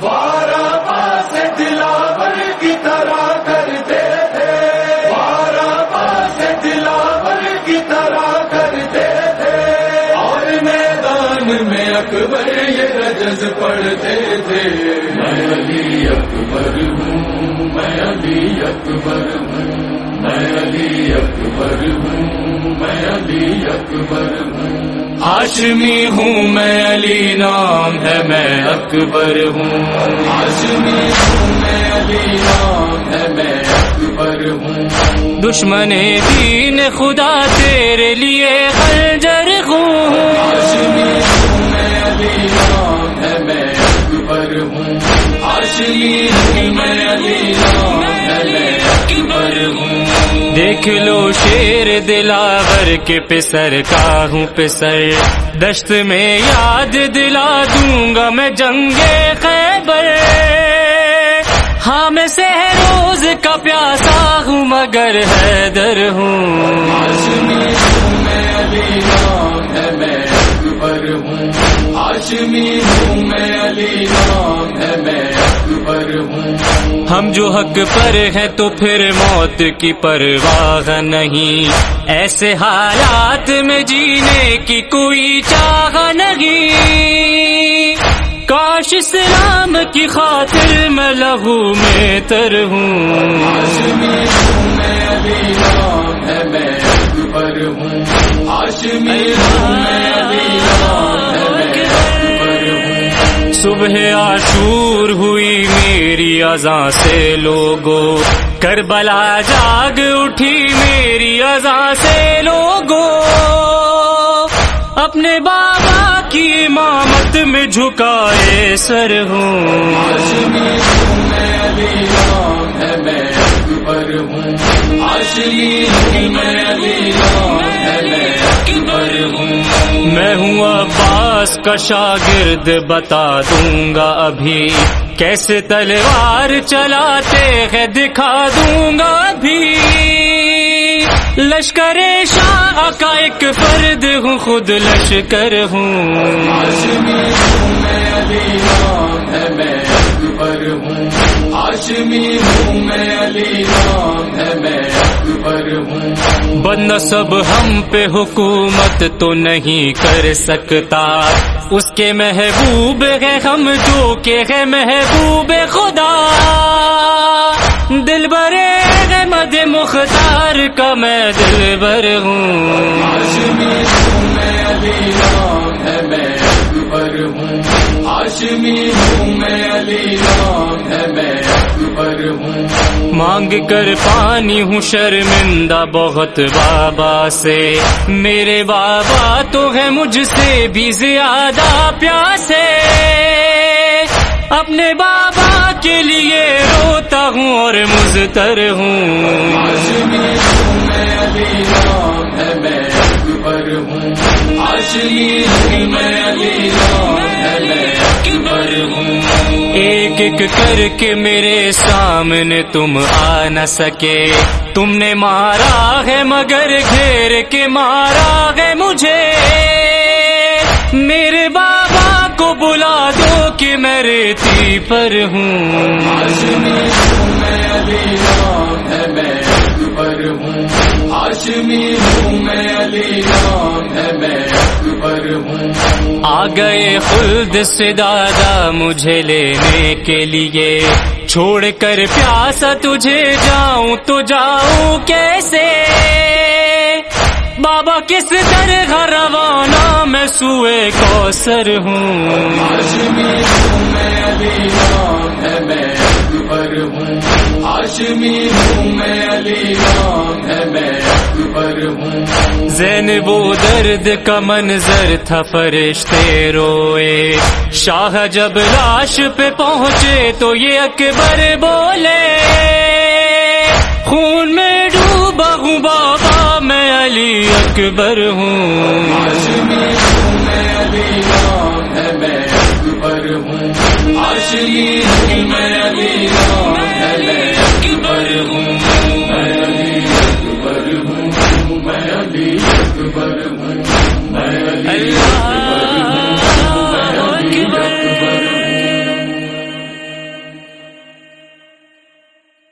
بارہ پاس دلاور کی طرح کرتے تھے۔ بارہ پاس دلاور کی طرح کرتے تھے۔ اور میدان میں اکبر یہ رجز پڑھتے تھے۔ میں علی اکبر ہوں، میں علی اکبر ہوں۔ میں علی اکبر ہوں، میں علی اکبر ہوں۔ ہاشمی ہوں میں علی نام ہے میں اکبر ہوں۔ ہاشمی ہوں میں علی نام ہے میں اکبر ہوں۔ دشمن دین خدا تیرے لیے خنجر ہوں ہاشمی ہوں میں علی نام ہے میں اکبر ہوں۔ ہاشمی ہوں میں علی نام دیکھ لو شیر دلاور کے پسر کا ہوں پسر۔ دشت میں یاد دلا دوں گا میں جنگ خیبر۔ ہاں میں سے روز کا پیاسا ہوں مگر حیدر ہوں۔ ہاشمی ہوں میں علی نام ہے میں اکبر ہوں۔ ہم جو حق پر ہیں تو پھر موت کی پرواہ نہیں۔ ایسے حالات میں جینے کی کوئی چاہ نہیں۔ کاش اسلام کی خاطر میں لہو میں تر ہوں۔ صبح آشور ہوئی میری ازاں سے لوگو کربلا جاگ اٹھی میری ازاں سے لوگو۔ اپنے بابا کی امامت میں جھکائے سر ہوں۔ میں اکبر ہوں۔ میں ہوں۔ عباس کا شاگرد بتا دوں گا ابھی۔ کیسے تلوار چلاتے ہیں دکھا دوں گا ابھی۔ لشکر شاہ کا ایک فرد ہوں، خود لشکر ہوں۔ ہاشمی ہوں میں علی نام ہے، میں اکبر ہوں۔ ہاشمی ہوں میں علی نام بند سب ہم پہ حکومت تو نہیں کر سکتا۔ اس کے محبوب ہے ہم جو کہ ہے محبوب خدا۔ دل برے مد مختار کا میں دل بر ہوں۔ ہاشمی ہوں میں علی نام ہے میں اکبر ہوں۔ مانگ کر پانی ہوں شرمندہ بہت بابا سے۔ میرے بابا تو ہے مجھ سے بھی زیادہ پیاسے۔ اپنے بابا کے لیے روتا ہوں اور مزتر ہوں۔ میں علی نام ہے میں اکبر ہوں۔ ہاشمی ہوں میں علی ایک ایک کر کے میرے سامنے تم آ نہ سکے۔ تم نے مارا ہے مگر گھیر کے مارا ہے مجھے۔ میرے بابا کو بلا دو کہ میں ریتی پر ہوں۔ میں علی نام ہے، میں ہوں۔ آ گئے خلد سے دادا مجھے لینے کے لیے۔ چھوڑ کر پیاسا تجھے جاؤں تو جاؤں کیسے؟ بابا کس طرح روانہ میں سوئے کوثر ہوں؟ ہاشمی ہوں میں علی نام ہے، میں ہوں۔ ہاشمی ہوں میں زین وہ درد کا منظر تھا فرشتے روئے۔ شاہ جب لاش پہ پہنچے تو یہ اکبر بولے، خون میں ڈوبا ہوں بابا، میں علی اکبر ہوں۔ میں علی میں اکبر ہوں۔